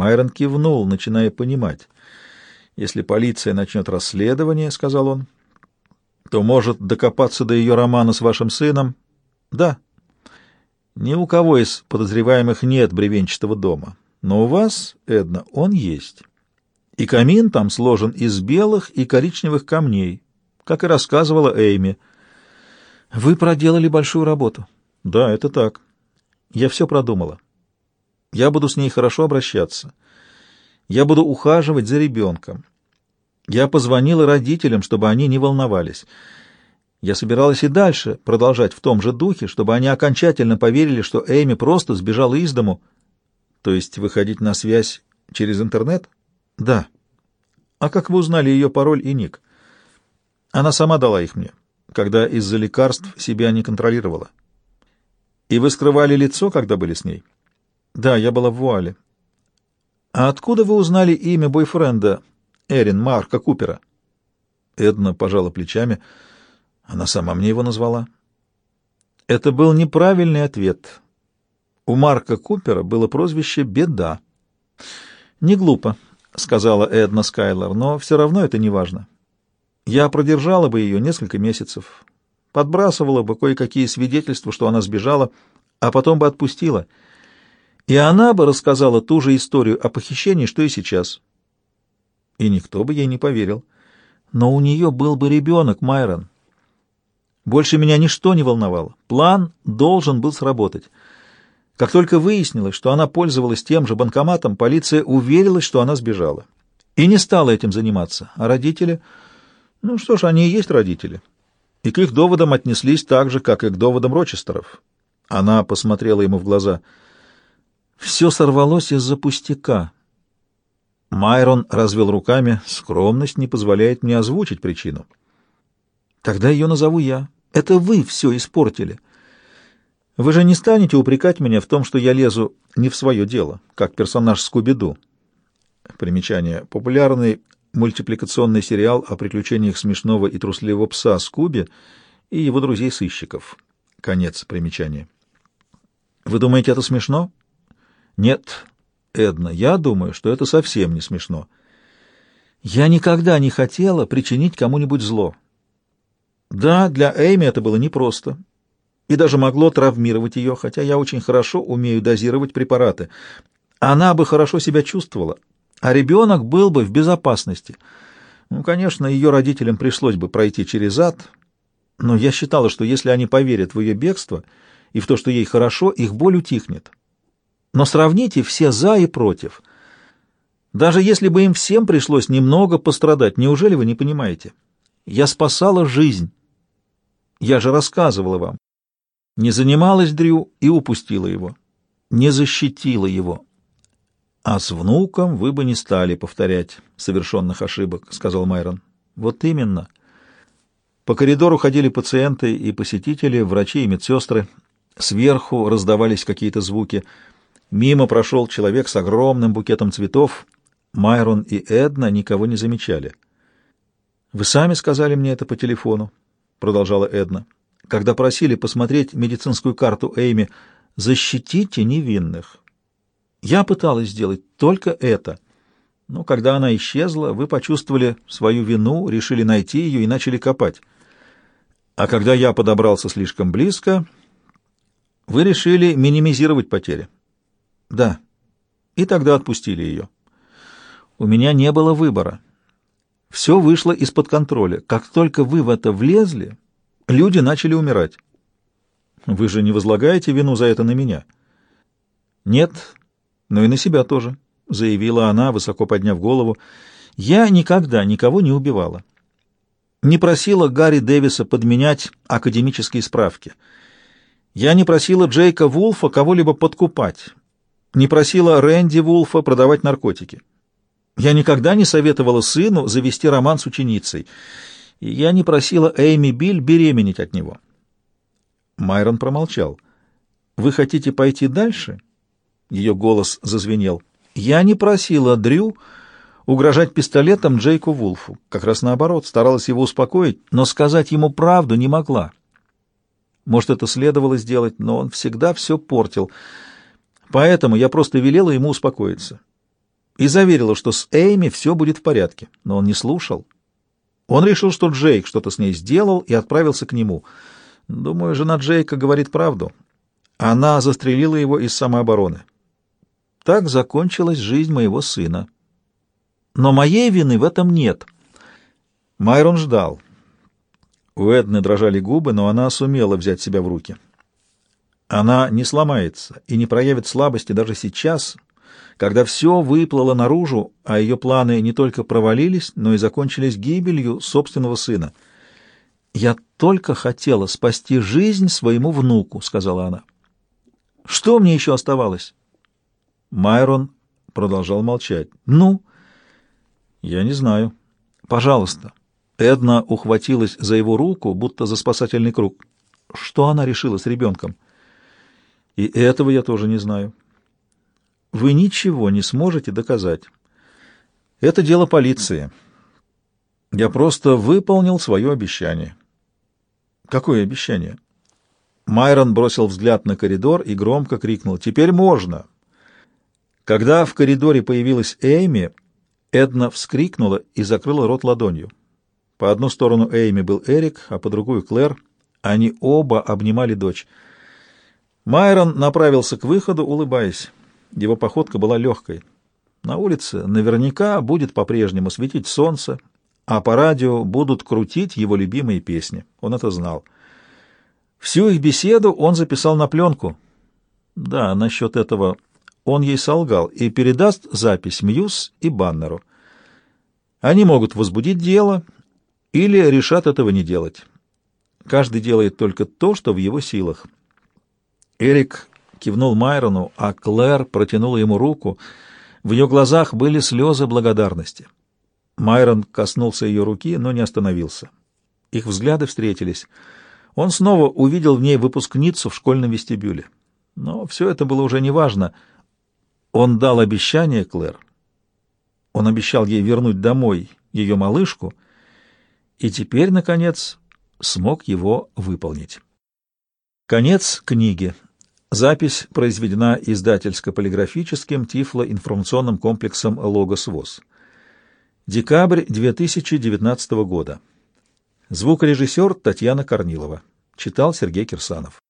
Майрон кивнул, начиная понимать. «Если полиция начнет расследование, — сказал он, — то может докопаться до ее романа с вашим сыном. Да. Ни у кого из подозреваемых нет бревенчатого дома, но у вас, Эдна, он есть. И камин там сложен из белых и коричневых камней, как и рассказывала Эйми. Вы проделали большую работу. Да, это так. Я все продумала. Я буду с ней хорошо обращаться. Я буду ухаживать за ребенком. Я позвонила родителям, чтобы они не волновались. Я собиралась и дальше продолжать в том же духе, чтобы они окончательно поверили, что Эми просто сбежала из дому. То есть выходить на связь через интернет? Да. А как вы узнали ее пароль и ник? Она сама дала их мне, когда из-за лекарств себя не контролировала. И вы скрывали лицо, когда были с ней? Да, я была в вуале. А откуда вы узнали имя бойфренда Эрин Марка Купера? Эдна пожала плечами. Она сама мне его назвала. Это был неправильный ответ. У Марка Купера было прозвище «Беда». «Не глупо», — сказала Эдна Скайлор, — «но все равно это не важно. Я продержала бы ее несколько месяцев, подбрасывала бы кое-какие свидетельства, что она сбежала, а потом бы отпустила. И она бы рассказала ту же историю о похищении, что и сейчас. И никто бы ей не поверил. Но у нее был бы ребенок, Майрон. Больше меня ничто не волновало. План должен был сработать. Как только выяснилось, что она пользовалась тем же банкоматом, полиция уверилась, что она сбежала. И не стала этим заниматься. А родители... Ну что ж, они и есть родители. И к их доводам отнеслись так же, как и к доводам Рочестеров. Она посмотрела ему в глаза. «Все сорвалось из-за пустяка». Майрон развел руками. «Скромность не позволяет мне озвучить причину». «Тогда ее назову я. Это вы все испортили. Вы же не станете упрекать меня в том, что я лезу не в свое дело, как персонаж Скуби-Ду». Примечание. Популярный мультипликационный сериал о приключениях смешного и трусливого пса Скуби и его друзей-сыщиков. Конец примечания. Вы думаете, это смешно? Нет, Эдна, я думаю, что это совсем не смешно. Я никогда не хотела причинить кому-нибудь зло. Да, для Эйми это было непросто. И даже могло травмировать ее, хотя я очень хорошо умею дозировать препараты. Она бы хорошо себя чувствовала, а ребенок был бы в безопасности. Ну, конечно, ее родителям пришлось бы пройти через ад, но я считала, что если они поверят в ее бегство и в то, что ей хорошо, их боль утихнет. Но сравните все «за» и «против». Даже если бы им всем пришлось немного пострадать, неужели вы не понимаете? Я спасала жизнь. Я же рассказывала вам. Не занималась Дрю и упустила его. Не защитила его. А с внуком вы бы не стали повторять совершенных ошибок, сказал Майрон. Вот именно. По коридору ходили пациенты и посетители, врачи и медсестры. Сверху раздавались какие-то звуки. Мимо прошел человек с огромным букетом цветов. Майрон и Эдна никого не замечали. «Вы сами сказали мне это по телефону», — продолжала Эдна, «когда просили посмотреть медицинскую карту Эйми. Защитите невинных. Я пыталась сделать только это. Но когда она исчезла, вы почувствовали свою вину, решили найти ее и начали копать. А когда я подобрался слишком близко, вы решили минимизировать потери. Да. И тогда отпустили ее. У меня не было выбора. Все вышло из-под контроля. Как только вы в это влезли, люди начали умирать. Вы же не возлагаете вину за это на меня? Нет, но и на себя тоже, — заявила она, высоко подняв голову. Я никогда никого не убивала. Не просила Гарри Дэвиса подменять академические справки. Я не просила Джейка Вулфа кого-либо подкупать. Не просила Рэнди Вулфа продавать наркотики. Я никогда не советовала сыну завести роман с ученицей. И я не просила Эйми Биль беременеть от него. Майрон промолчал. «Вы хотите пойти дальше?» Ее голос зазвенел. «Я не просила Дрю угрожать пистолетом Джейку Вулфу. Как раз наоборот, старалась его успокоить, но сказать ему правду не могла. Может, это следовало сделать, но он всегда все портил. Поэтому я просто велела ему успокоиться. и заверила, что с Эйми все будет в порядке, но он не слушал. Он решил, что Джейк что-то с ней сделал и отправился к нему. Думаю, жена Джейка говорит правду. Она застрелила его из самообороны. Так закончилась жизнь моего сына. Но моей вины в этом нет. Майрон ждал. У Эдны дрожали губы, но она сумела взять себя в руки. Она не сломается и не проявит слабости даже сейчас, когда все выплыло наружу, а ее планы не только провалились, но и закончились гибелью собственного сына. «Я только хотела спасти жизнь своему внуку», — сказала она. «Что мне еще оставалось?» Майрон продолжал молчать. «Ну?» «Я не знаю. Пожалуйста». Эдна ухватилась за его руку, будто за спасательный круг. Что она решила с ребенком? И этого я тоже не знаю. Вы ничего не сможете доказать. Это дело полиции. Я просто выполнил свое обещание. Какое обещание? Майрон бросил взгляд на коридор и громко крикнул «Теперь можно!». Когда в коридоре появилась Эйми, Эдна вскрикнула и закрыла рот ладонью. По одну сторону Эйми был Эрик, а по другую — Клэр. Они оба обнимали дочь. Майрон направился к выходу, улыбаясь. Его походка была легкой. На улице наверняка будет по-прежнему светить солнце, а по радио будут крутить его любимые песни. Он это знал. Всю их беседу он записал на пленку. Да, насчет этого он ей солгал и передаст запись Мьюз и Баннеру. Они могут возбудить дело или решат этого не делать. Каждый делает только то, что в его силах. Эрик кивнул Майрону, а Клэр протянула ему руку. В ее глазах были слезы благодарности. Майрон коснулся ее руки, но не остановился. Их взгляды встретились. Он снова увидел в ней выпускницу в школьном вестибюле. Но все это было уже неважно. Он дал обещание Клэр. Он обещал ей вернуть домой ее малышку — и теперь, наконец, смог его выполнить. Конец книги. Запись произведена издательско-полиграфическим тифло-информационным комплексом «Логос ВОЗ». Декабрь 2019 года. Звукорежиссер Татьяна Корнилова. Читал Сергей Кирсанов.